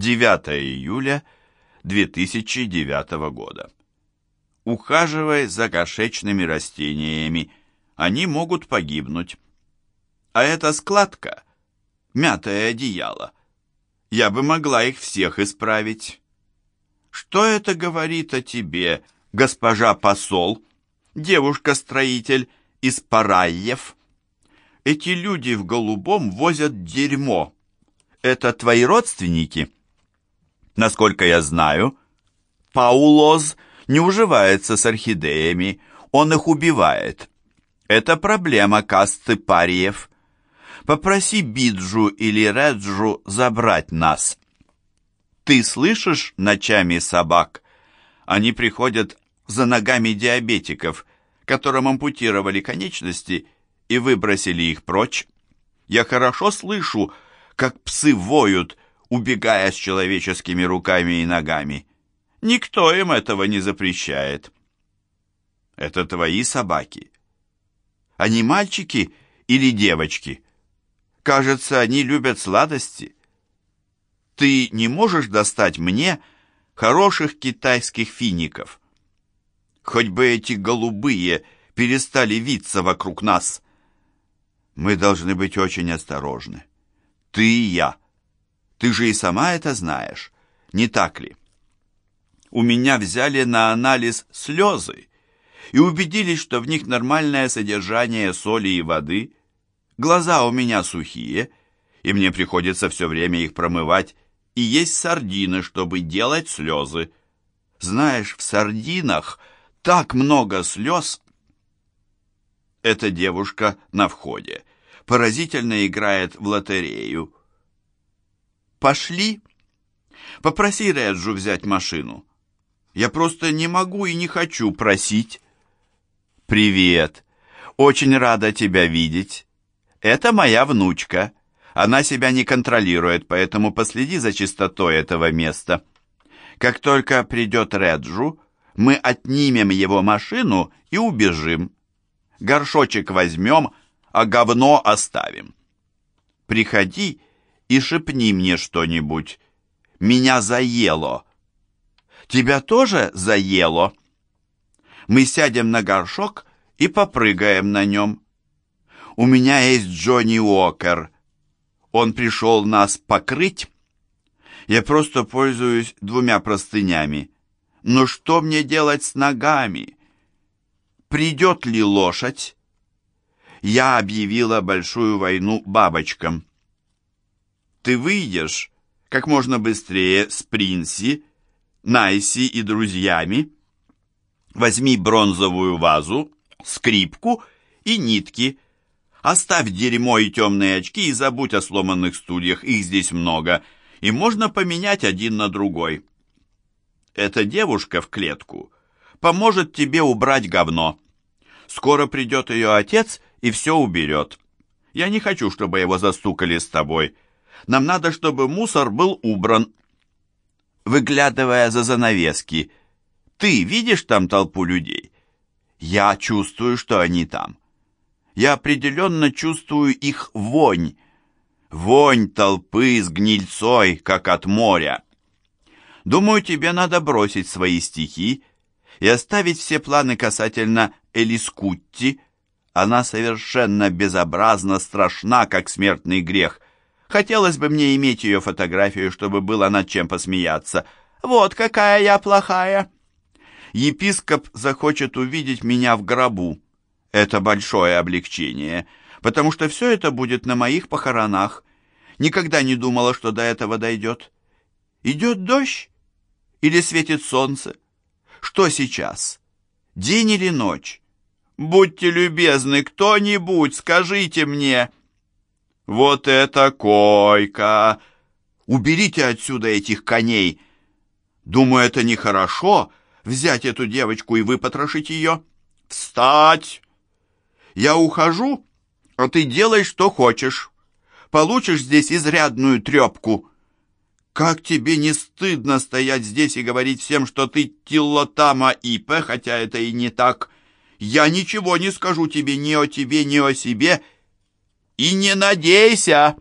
9 июля 2009 года. Ухаживай за горшечными растениями, они могут погибнуть. А эта складка, мятое одеяло, я бы могла их всех исправить. Что это говорит о тебе, госпожа посол, девушка-строитель из Параев? Эти люди в голубом возят дерьмо. Это твои родственники? Насколько я знаю, Паулоз не уживается с орхидеями, он их убивает. Это проблема касты париев. Попроси Биджу или Реджу забрать нас. Ты слышишь ночами собак? Они приходят за ногами диабетиков, которым ампутировали конечности и выбросили их прочь. Я хорошо слышу, как псы воют, убегая с человеческими руками и ногами. Никто им этого не запрещает. Это твои собаки. Они мальчики или девочки? Кажется, они любят сладости. Ты не можешь достать мне хороших китайских фиников? Хоть бы эти голубые перестали виться вокруг нас. Мы должны быть очень осторожны. Ты и я. Ты же и сама это знаешь, не так ли? У меня взяли на анализ слезы и убедились, что в них нормальное содержание соли и воды. Глаза у меня сухие, и мне приходится все время их промывать, и есть сардины, чтобы делать слезы. Знаешь, в сардинах так много слез. Эта девушка на входе поразительно играет в лотерею. «Пошли. Попроси Реджу взять машину. Я просто не могу и не хочу просить». «Привет. Очень рада тебя видеть. Это моя внучка. Она себя не контролирует, поэтому последи за чистотой этого места. Как только придет Реджу, мы отнимем его машину и убежим. Горшочек возьмем, а говно оставим. Приходи и шепни мне что-нибудь. Меня заело. Тебя тоже заело? Мы сядем на горшок и попрыгаем на нем. У меня есть Джонни Уокер. Он пришел нас покрыть. Я просто пользуюсь двумя простынями. Но что мне делать с ногами? Придет ли лошадь? я объявила большую войну бабочкам. Ты выйдешь как можно быстрее с Принси, Найси и друзьями. Возьми бронзовую вазу, скрипку и нитки. Оставь дерьмо и темные очки и забудь о сломанных стульях, их здесь много, и можно поменять один на другой. Эта девушка в клетку поможет тебе убрать говно. Скоро придет ее отец и все уберет. Я не хочу, чтобы его застукали с тобой. Нам надо, чтобы мусор был убран. Выглядывая за занавески, ты видишь там толпу людей? Я чувствую, что они там. Я определенно чувствую их вонь. Вонь толпы с гнильцой, как от моря. Думаю, тебе надо бросить свои стихи и оставить все планы касательно Элискутти, она совершенно безобразно страшна, как смертный грех. Хотелось бы мне иметь ее фотографию, чтобы было над чем посмеяться. Вот какая я плохая. Епископ захочет увидеть меня в гробу. Это большое облегчение, потому что все это будет на моих похоронах. Никогда не думала, что до этого дойдет. Идет дождь? Или светит солнце? Что сейчас? День или ночь? Будьте любезны, кто-нибудь, скажите мне. Вот это койка! Уберите отсюда этих коней. Думаю, это нехорошо, взять эту девочку и выпотрошить ее. Встать! Я ухожу, а ты делай, что хочешь. Получишь здесь изрядную трепку. Как тебе не стыдно стоять здесь и говорить всем, что ты Тиллотама Ипе, хотя это и не так, — я ничего не скажу тебе ни о тебе, ни о себе. И не надейся.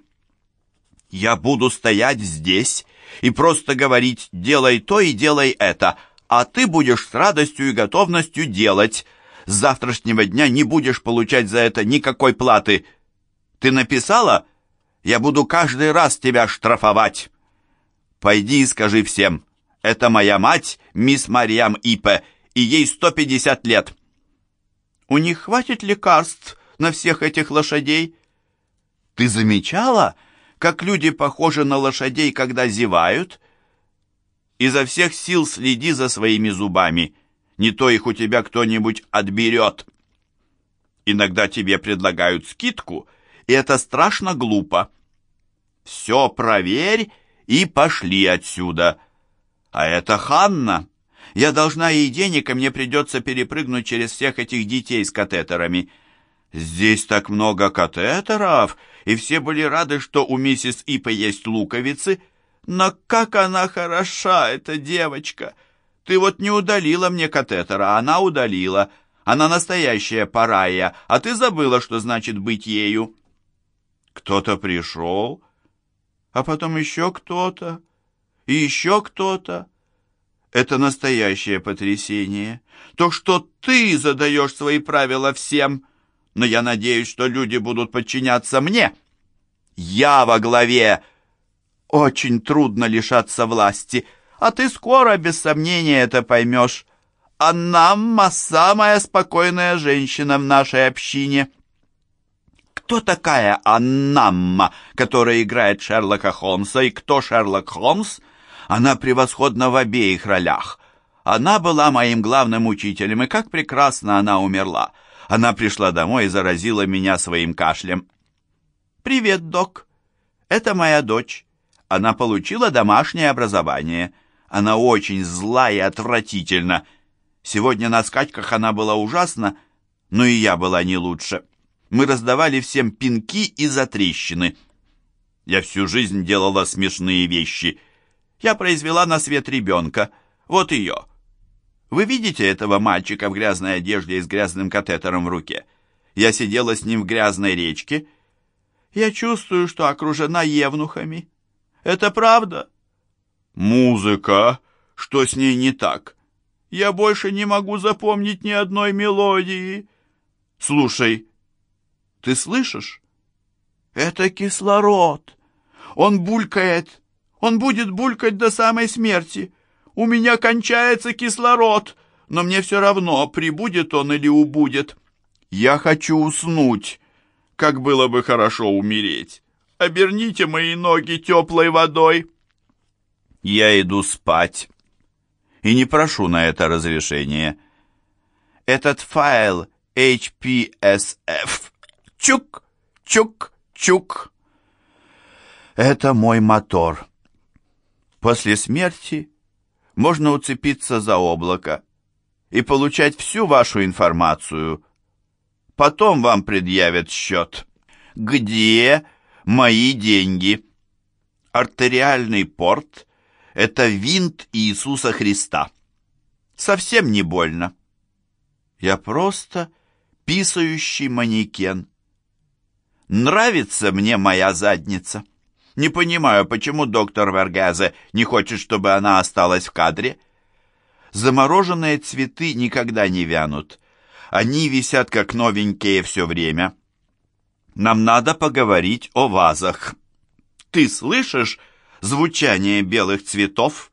Я буду стоять здесь и просто говорить «делай то и делай это», а ты будешь с радостью и готовностью делать. С завтрашнего дня не будешь получать за это никакой платы. Ты написала? Я буду каждый раз тебя штрафовать. Пойди и скажи всем, это моя мать, мисс Мариам Ипе, и ей 150 лет. У них хватит лекарств на всех этих лошадей? Ты замечала, как люди похожи на лошадей, когда зевают? Изо всех сил следи за своими зубами, не то их у тебя кто-нибудь отберет. Иногда тебе предлагают скидку, и это страшно глупо. Все проверь и пошли отсюда. А это Ханна. Я должна ей денег, и мне придется перепрыгнуть через всех этих детей с катетерами. Здесь так много катетеров, и все были рады, что у миссис Ипа есть луковицы. Но как она хороша, эта девочка! Ты вот не удалила мне катетера, а она удалила. Она настоящая парая, а ты забыла, что значит быть ею. Кто-то пришел, а потом еще кто-то, и еще кто-то. Это настоящее потрясение. То, что ты задаешь свои правила всем, но я надеюсь, что люди будут подчиняться мне. Я во главе. Очень трудно лишаться власти, а ты скоро, без сомнения, это поймешь. Аннамма — самая спокойная женщина в нашей общине. Кто такая Аннамма, которая играет Шерлока Холмса, и кто Шерлок Холмс? Она превосходна в обеих ролях. Она была моим главным учителем, и как прекрасно она умерла. Она пришла домой и заразила меня своим кашлем. «Привет, док. Это моя дочь. Она получила домашнее образование. Она очень зла и отвратительна. Сегодня на скачках она была ужасна, но и я была не лучше. Мы раздавали всем пинки и затрещины. Я всю жизнь делала смешные вещи. Я произвела на свет ребенка. Вот ее. Вы видите этого мальчика в грязной одежде и с грязным катетером в руке? Я сидела с ним в грязной речке. Я чувствую, что окружена евнухами. Это правда? Музыка. Что с ней не так? Я больше не могу запомнить ни одной мелодии. Слушай, ты слышишь? Это кислород. Он булькает. Он будет булькать до самой смерти. У меня кончается кислород, но мне все равно, прибудет он или убудет. Я хочу уснуть. Как было бы хорошо умереть. Оберните мои ноги теплой водой. Я иду спать и не прошу на это разрешения. Этот файл HPSF Чук, чук, чук. Это мой мотор. После смерти можно уцепиться за облако и получать всю вашу информацию. Потом вам предъявят счет. Где мои деньги? Артериальный порт — это винт Иисуса Христа. Совсем не больно. Я просто писающий манекен. Нравится мне моя задница. Не понимаю, почему доктор Вергазе не хочет, чтобы она осталась в кадре. Замороженные цветы никогда не вянут. Они висят как новенькие все время. Нам надо поговорить о вазах. Ты слышишь звучание белых цветов?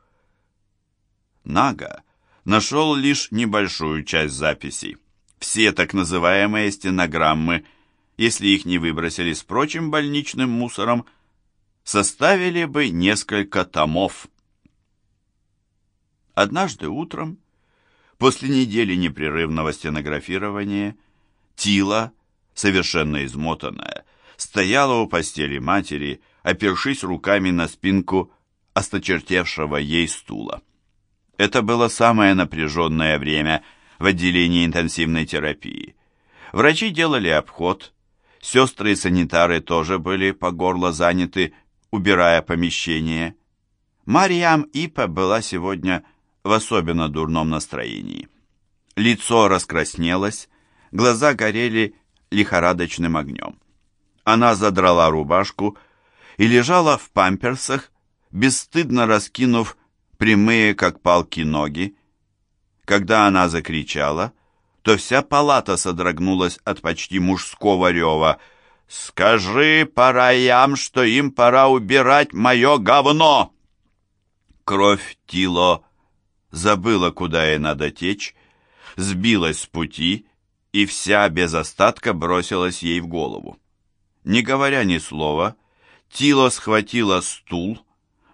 Нага нашел лишь небольшую часть записей. Все так называемые стенограммы – если их не выбросили с прочим больничным мусором, составили бы несколько томов. Однажды утром, после недели непрерывного стенографирования, Тила, совершенно измотанная, стояла у постели матери, опершись руками на спинку осточертевшего ей стула. Это было самое напряженное время в отделении интенсивной терапии. Врачи делали обход, Сестры и санитары тоже были по горло заняты, убирая помещение. Мариам Ипа была сегодня в особенно дурном настроении. Лицо раскраснелось, глаза горели лихорадочным огнем. Она задрала рубашку и лежала в памперсах, бесстыдно раскинув прямые, как палки, ноги. Когда она закричала, то вся палата содрогнулась от почти мужского рева. «Скажи параям, что им пора убирать мое говно!» Кровь Тило забыла, куда ей надо течь, сбилась с пути и вся без остатка бросилась ей в голову. Не говоря ни слова, Тило схватила стул,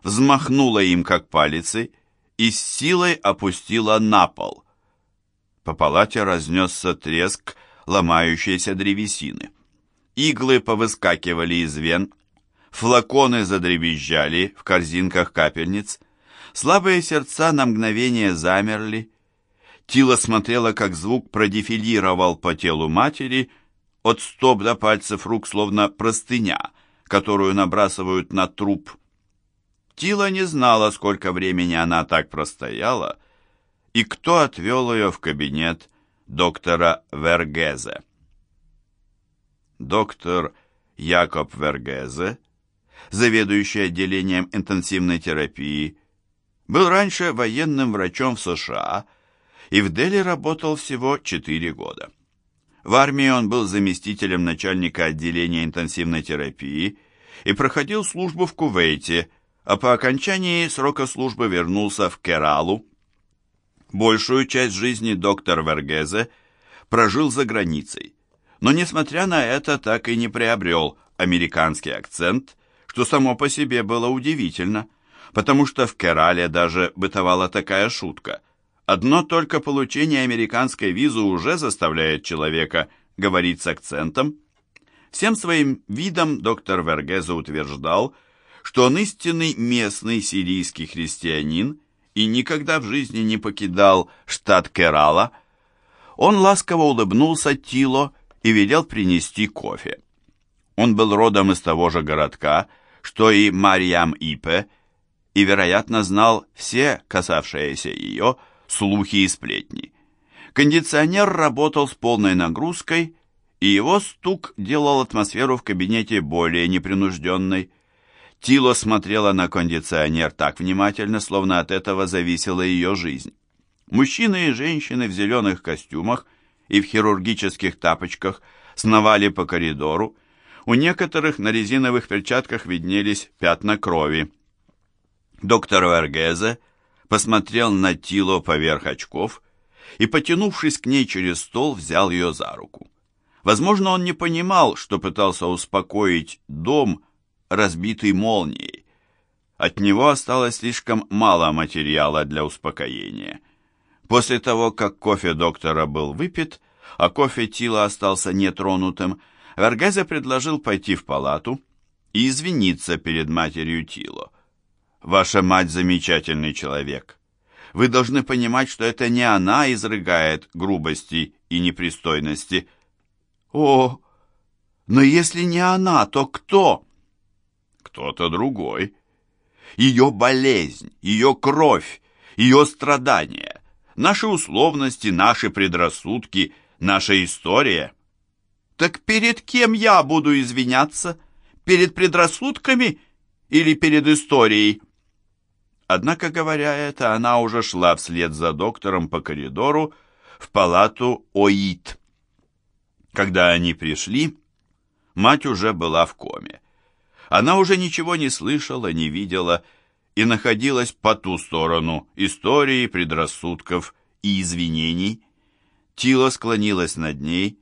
взмахнула им как палицей и с силой опустила на пол. По палате разнесся треск ломающейся древесины. Иглы повыскакивали из вен, флаконы задребезжали в корзинках капельниц, слабые сердца на мгновение замерли. Тила смотрела, как звук продефилировал по телу матери, от стоп до пальцев рук словно простыня, которую набрасывают на труп. Тила не знала, сколько времени она так простояла, и кто отвел ее в кабинет доктора Вергезе. Доктор Якоб Вергезе, заведующий отделением интенсивной терапии, был раньше военным врачом в США и в Дели работал всего 4 года. В армии он был заместителем начальника отделения интенсивной терапии и проходил службу в Кувейте – а по окончании срока службы вернулся в Кералу. Большую часть жизни доктор Вергезе прожил за границей, но, несмотря на это, так и не приобрел американский акцент, что само по себе было удивительно, потому что в Керале даже бытовала такая шутка. Одно только получение американской визы уже заставляет человека говорить с акцентом. Всем своим видом доктор Вергезе утверждал, что он истинный местный сирийский христианин и никогда в жизни не покидал штат Керала, он ласково улыбнулся Тило и велел принести кофе. Он был родом из того же городка, что и Марьям Ипе, и, вероятно, знал все касавшиеся ее слухи и сплетни. Кондиционер работал с полной нагрузкой, и его стук делал атмосферу в кабинете более непринужденной. Тило смотрела на кондиционер так внимательно, словно от этого зависела ее жизнь. Мужчины и женщины в зеленых костюмах и в хирургических тапочках сновали по коридору. У некоторых на резиновых перчатках виднелись пятна крови. Доктор Вергезе посмотрел на Тило поверх очков и, потянувшись к ней через стол, взял ее за руку. Возможно, он не понимал, что пытался успокоить дом, разбитый молнией. От него осталось слишком мало материала для успокоения. После того, как кофе доктора был выпит, а кофе Тила остался нетронутым, Вергезе предложил пойти в палату и извиниться перед матерью Тило. «Ваша мать замечательный человек. Вы должны понимать, что это не она изрыгает грубости и непристойности». «О, но если не она, то кто?» кто-то другой. Ее болезнь, ее кровь, ее страдания, наши условности, наши предрассудки, наша история. Так перед кем я буду извиняться? Перед предрассудками или перед историей? Однако, говоря это, она уже шла вслед за доктором по коридору в палату ОИТ. Когда они пришли, мать уже была в коме. Она уже ничего не слышала, не видела и находилась по ту сторону истории, предрассудков и извинений. Тила склонилась над ней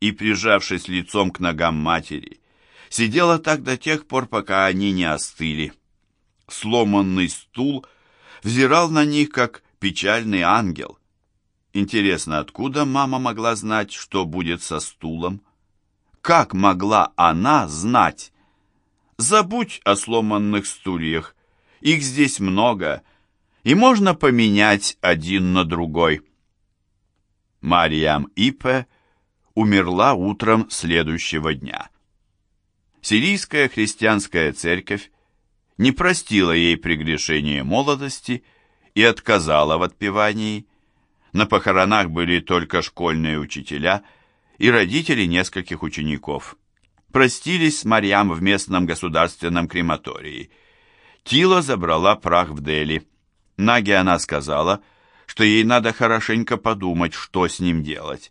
и, прижавшись лицом к ногам матери, сидела так до тех пор, пока они не остыли. Сломанный стул взирал на них, как печальный ангел. Интересно, откуда мама могла знать, что будет со стулом? Как могла она знать? Забудь о сломанных стульях. Их здесь много, и можно поменять один на другой. Мариам Ипе умерла утром следующего дня. Сирийская христианская церковь не простила ей прегрешение молодости и отказала в отпевании. На похоронах были только школьные учителя и родители нескольких учеников простились с Марьям в местном государственном крематории. Тила забрала прах в Дели. Наге она сказала, что ей надо хорошенько подумать, что с ним делать.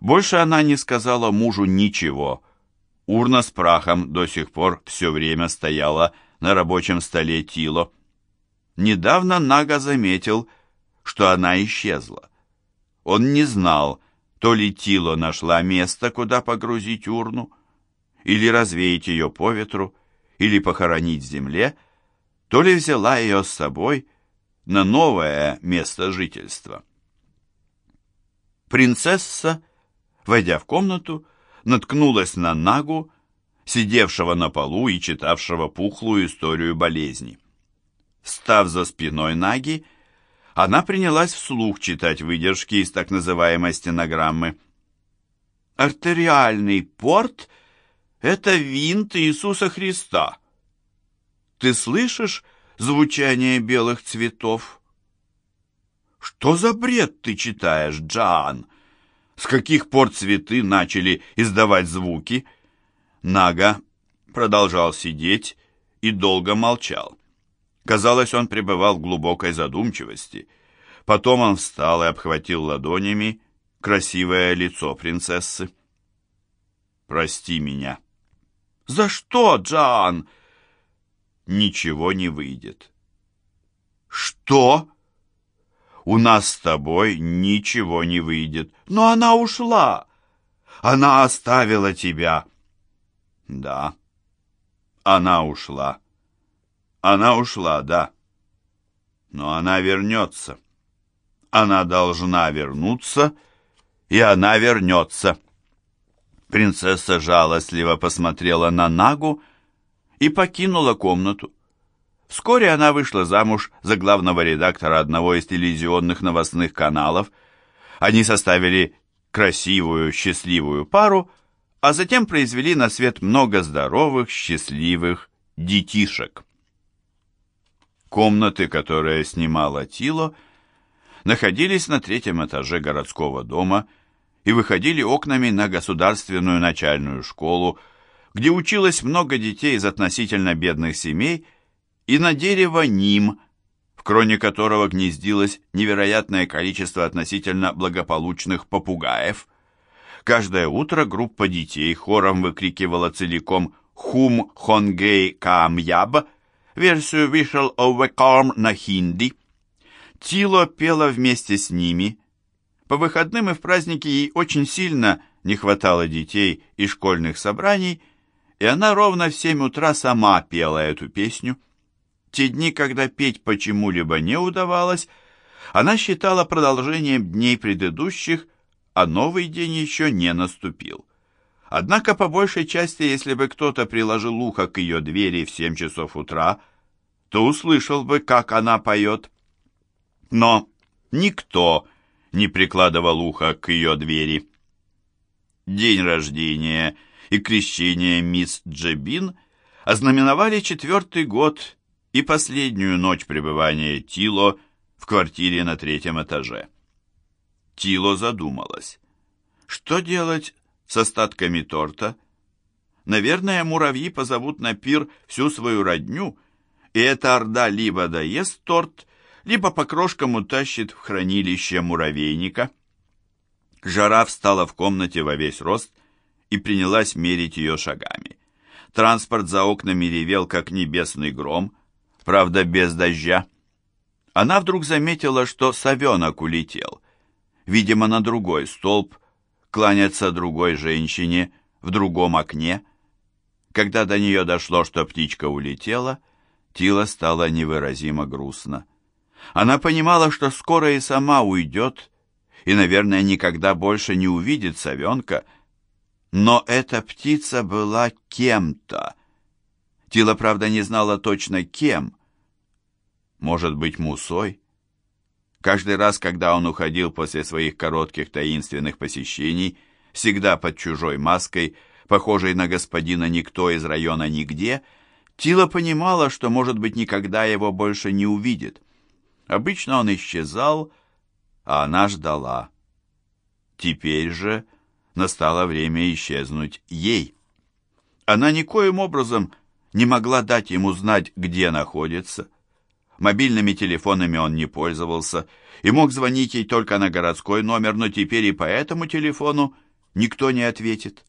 Больше она не сказала мужу ничего. Урна с прахом до сих пор все время стояла на рабочем столе Тило. Недавно Нага заметил, что она исчезла. Он не знал, то ли Тило нашла место, куда погрузить урну, или развеять ее по ветру, или похоронить в земле, то ли взяла ее с собой на новое место жительства. Принцесса, войдя в комнату, наткнулась на Нагу, сидевшего на полу и читавшего пухлую историю болезни. Став за спиной Наги, она принялась вслух читать выдержки из так называемой стенограммы. «Артериальный порт — это винт Иисуса Христа. Ты слышишь звучание белых цветов?» «Что за бред ты читаешь, Джан? С каких пор цветы начали издавать звуки?» Нага продолжал сидеть и долго молчал. Казалось, он пребывал в глубокой задумчивости. Потом он встал и обхватил ладонями красивое лицо принцессы. «Прости меня». «За что, Джан?» «Ничего не выйдет». «Что?» «У нас с тобой ничего не выйдет». «Но она ушла! Она оставила тебя!» «Да, она ушла». Она ушла, да. Но она вернется. Она должна вернуться, и она вернется. Принцесса жалостливо посмотрела на Нагу и покинула комнату. Вскоре она вышла замуж за главного редактора одного из телевизионных новостных каналов. Они составили красивую, счастливую пару, а затем произвели на свет много здоровых, счастливых детишек. Комнаты, которые снимала Тило, находились на третьем этаже городского дома и выходили окнами на государственную начальную школу, где училось много детей из относительно бедных семей, и на дерево Ним, в кроне которого гнездилось невероятное количество относительно благополучных попугаев. Каждое утро группа детей хором выкрикивала целиком «Хум Хонгей Каамяб», версию the Calm на хинди. Тило пела вместе с ними. По выходным и в праздники ей очень сильно не хватало детей и школьных собраний, и она ровно в семь утра сама пела эту песню. Те дни, когда петь почему-либо не удавалось, она считала продолжением дней предыдущих, а новый день еще не наступил. Однако, по большей части, если бы кто-то приложил ухо к ее двери в семь часов утра, то услышал бы, как она поет. Но никто не прикладывал ухо к ее двери. День рождения и крещения мисс Джебин ознаменовали четвертый год и последнюю ночь пребывания Тило в квартире на третьем этаже. Тило задумалась. Что делать с остатками торта. Наверное, муравьи позовут на пир всю свою родню, и эта орда либо доест торт, либо по крошкам утащит в хранилище муравейника. Жара встала в комнате во весь рост и принялась мерить ее шагами. Транспорт за окнами ревел, как небесный гром, правда, без дождя. Она вдруг заметила, что совенок улетел, видимо, на другой столб, кланяться другой женщине в другом окне. Когда до нее дошло, что птичка улетела, Тила стала невыразимо грустно. Она понимала, что скоро и сама уйдет, и, наверное, никогда больше не увидит совенка, но эта птица была кем-то. Тила, правда, не знала точно кем. Может быть, мусой? Каждый раз, когда он уходил после своих коротких таинственных посещений, всегда под чужой маской, похожей на господина никто из района нигде, Тила понимала, что, может быть, никогда его больше не увидит. Обычно он исчезал, а она ждала. Теперь же настало время исчезнуть ей. Она никоим образом не могла дать ему знать, где находится. Мобильными телефонами он не пользовался и мог звонить ей только на городской номер, но теперь и по этому телефону никто не ответит.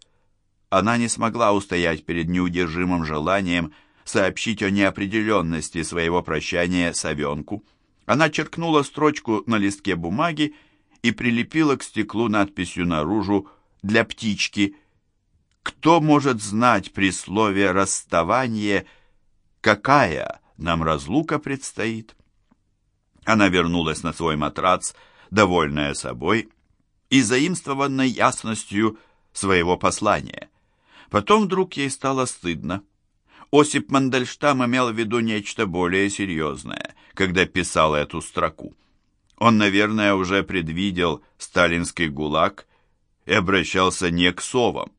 Она не смогла устоять перед неудержимым желанием сообщить о неопределенности своего прощания Савенку. Она черкнула строчку на листке бумаги и прилепила к стеклу надписью наружу «Для птички». Кто может знать при слове «расставание», какая нам разлука предстоит? Она вернулась на свой матрац, довольная собой и заимствованной ясностью своего послания. Потом вдруг ей стало стыдно. Осип Мандельштам имел в виду нечто более серьезное, когда писал эту строку. Он, наверное, уже предвидел сталинский ГУЛАГ и обращался не к совам.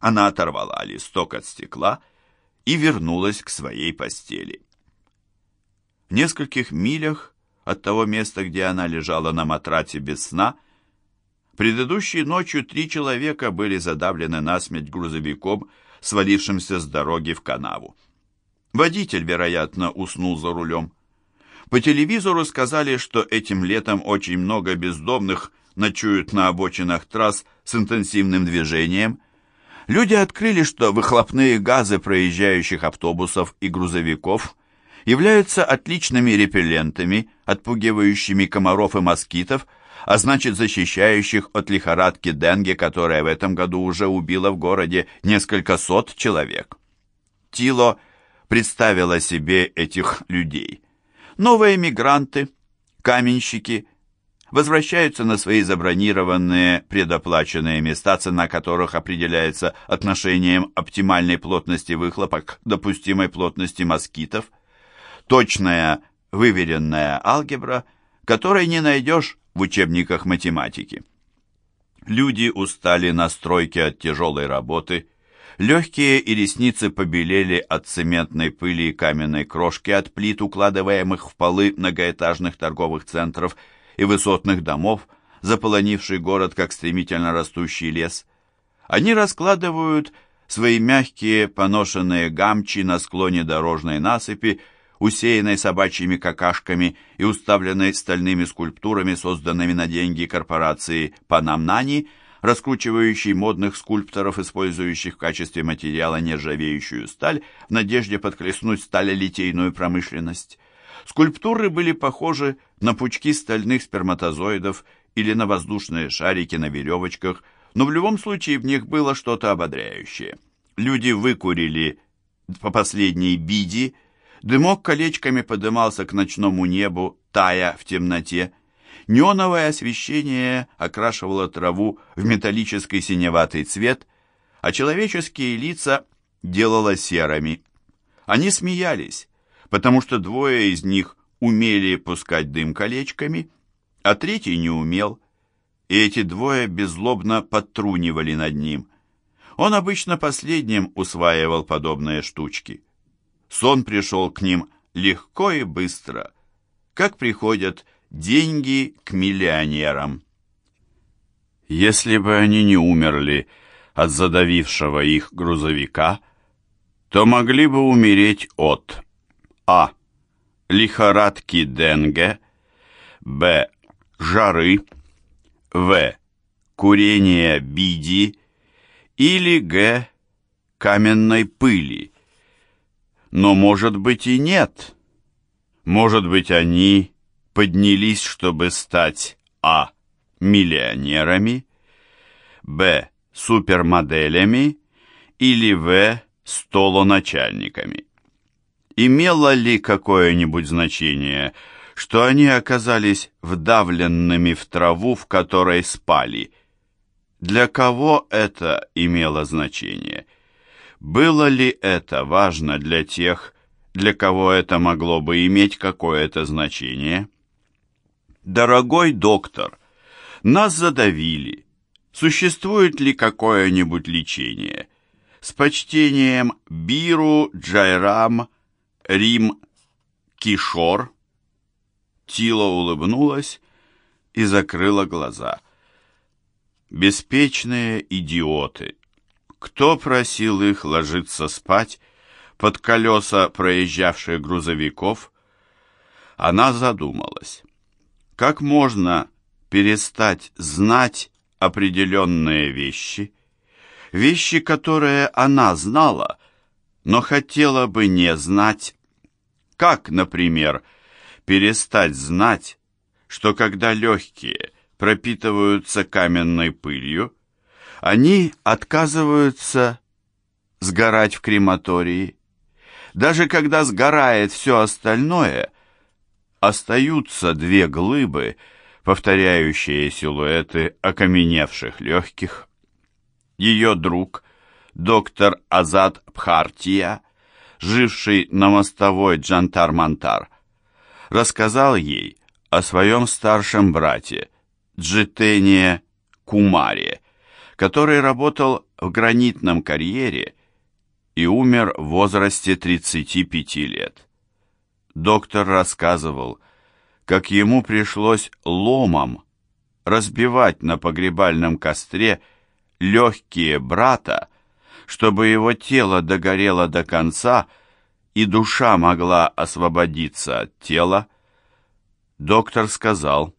Она оторвала листок от стекла и вернулась к своей постели. В нескольких милях от того места, где она лежала на матрате без сна, предыдущей ночью три человека были задавлены насмерть грузовиком, свалившимся с дороги в канаву. Водитель, вероятно, уснул за рулем. По телевизору сказали, что этим летом очень много бездомных ночуют на обочинах трасс с интенсивным движением. Люди открыли, что выхлопные газы проезжающих автобусов и грузовиков являются отличными репеллентами, отпугивающими комаров и москитов, а значит защищающих от лихорадки денге, которая в этом году уже убила в городе несколько сот человек. Тило представила себе этих людей. Новые мигранты, каменщики, возвращаются на свои забронированные предоплаченные места, цена которых определяется отношением оптимальной плотности выхлопа к допустимой плотности москитов. Точная, выверенная алгебра, которой не найдешь в учебниках математики. Люди устали на стройке от тяжелой работы, легкие и ресницы побелели от цементной пыли и каменной крошки от плит, укладываемых в полы многоэтажных торговых центров и высотных домов, заполонивший город как стремительно растущий лес. Они раскладывают свои мягкие поношенные гамчи на склоне дорожной насыпи, усеянной собачьими какашками и уставленной стальными скульптурами, созданными на деньги корпорации «Панамнани», раскручивающей модных скульпторов, использующих в качестве материала нержавеющую сталь, в надежде подхлестнуть сталелитейную промышленность. Скульптуры были похожи на пучки стальных сперматозоидов или на воздушные шарики на веревочках, но в любом случае в них было что-то ободряющее. Люди выкурили по последней биде, Дымок колечками подымался к ночному небу, тая в темноте. Неоновое освещение окрашивало траву в металлический синеватый цвет, а человеческие лица делало серыми. Они смеялись, потому что двое из них умели пускать дым колечками, а третий не умел, и эти двое беззлобно подтрунивали над ним. Он обычно последним усваивал подобные штучки. Сон пришел к ним легко и быстро, как приходят деньги к миллионерам. Если бы они не умерли от задавившего их грузовика, то могли бы умереть от а. лихорадки денге, б. жары, в. курения биди или г. каменной пыли но, может быть, и нет. Может быть, они поднялись, чтобы стать а. миллионерами, б. супермоделями или в. столоначальниками. Имело ли какое-нибудь значение, что они оказались вдавленными в траву, в которой спали? Для кого это имело значение? Было ли это важно для тех, для кого это могло бы иметь какое-то значение? Дорогой доктор, нас задавили. Существует ли какое-нибудь лечение? С почтением Биру Джайрам Рим Кишор. Тила улыбнулась и закрыла глаза. Беспечные идиоты. Кто просил их ложиться спать под колеса проезжавших грузовиков, она задумалась, как можно перестать знать определенные вещи, вещи, которые она знала, но хотела бы не знать, как, например, перестать знать, что когда легкие пропитываются каменной пылью, они отказываются сгорать в крематории. Даже когда сгорает все остальное, остаются две глыбы, повторяющие силуэты окаменевших легких. Ее друг, доктор Азад Бхартия, живший на мостовой Джантар-Мантар, рассказал ей о своем старшем брате, Джитения Кумаре, который работал в гранитном карьере и умер в возрасте 35 лет. Доктор рассказывал, как ему пришлось ломом разбивать на погребальном костре легкие брата, чтобы его тело догорело до конца и душа могла освободиться от тела. Доктор сказал,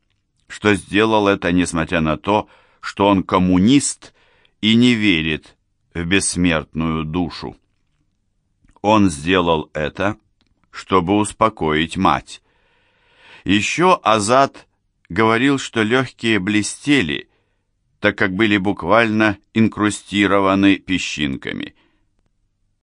что сделал это несмотря на то, что он коммунист и не верит в бессмертную душу. Он сделал это, чтобы успокоить мать. Еще Азат говорил, что легкие блестели, так как были буквально инкрустированы песчинками.